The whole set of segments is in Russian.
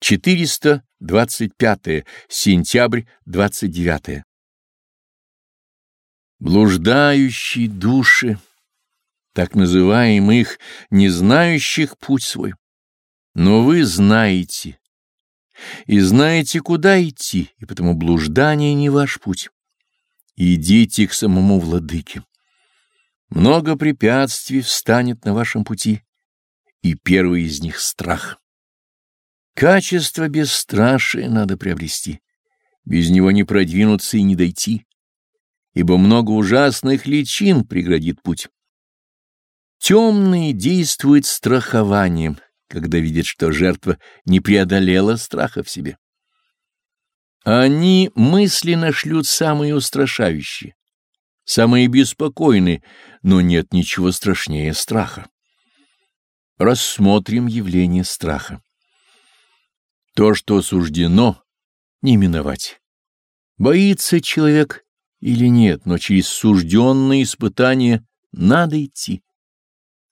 425 сентябрь 29 Блуждающие души, так называемых, не знающих путь свой. Но вы знаете, и знаете, куда идти, и потому блуждание не ваш путь. Идите к самому владыке. Много препятствий встанет на вашем пути, и первый из них — страх. Качество бесстрашия надо приобрести. Без него не продвинуться и не дойти, ибо много ужасных личин преградит путь. Темные действуют страхованием, когда видят, что жертва не преодолела страха в себе. Они мысленно шлют самые устрашающие, самые беспокойные, но нет ничего страшнее страха. Рассмотрим явление страха. То, что суждено, не миновать. Боится человек или нет, но через сужденные испытания надо идти.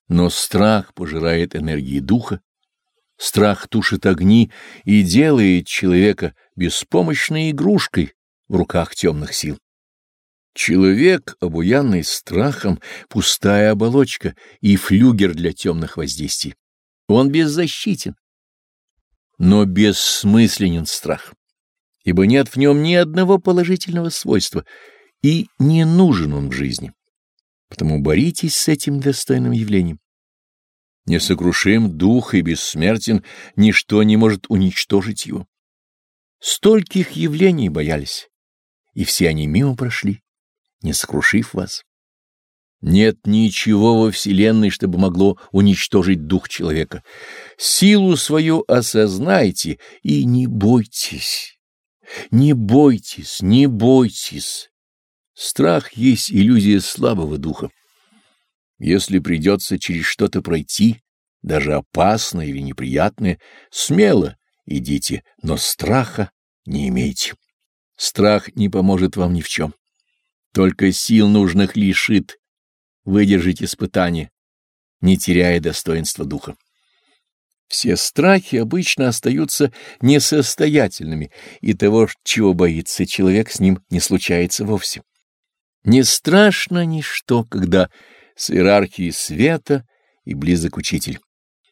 Но страх пожирает энергии духа, страх тушит огни и делает человека беспомощной игрушкой в руках темных сил. Человек, обуянный страхом, пустая оболочка и флюгер для темных воздействий. Он беззащитен. Но бессмысленен страх, ибо нет в нем ни одного положительного свойства, и не нужен он в жизни. Потому боритесь с этим достойным явлением. Несокрушим дух и бессмертен, ничто не может уничтожить его. Стольких явлений боялись, и все они мимо прошли, не сокрушив вас. Нет ничего во Вселенной, чтобы могло уничтожить дух человека. Силу свою осознайте и не бойтесь. Не бойтесь, не бойтесь. Страх есть иллюзия слабого духа. Если придется через что-то пройти, даже опасное или неприятное, смело идите, но страха не имейте. Страх не поможет вам ни в чем. Только сил нужных лишит выдержать испытание, не теряя достоинства духа. Все страхи обычно остаются несостоятельными, и того, чего боится человек, с ним не случается вовсе. Не страшно ничто, когда с иерархией света и близок учитель.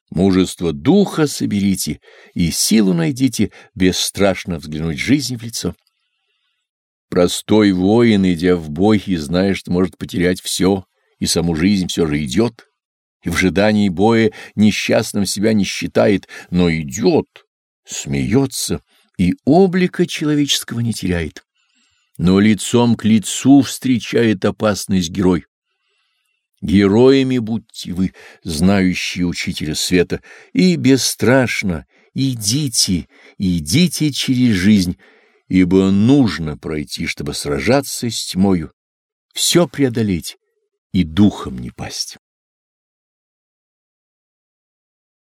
Мужество духа соберите и силу найдите бесстрашно взглянуть жизни в лицо. Простой воин, идя в бой и зная, что может потерять все, и саму жизнь все же идет, и в ожидании боя несчастным себя не считает, но идет, смеется и облика человеческого не теряет. Но лицом к лицу встречает опасность герой. Героями будьте вы, знающие учителя света, и бесстрашно идите, идите через жизнь, ибо нужно пройти, чтобы сражаться с тьмою, все преодолеть и духом не пасть.